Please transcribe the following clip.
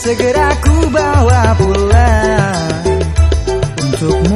Segera ku bawa pulang Untuk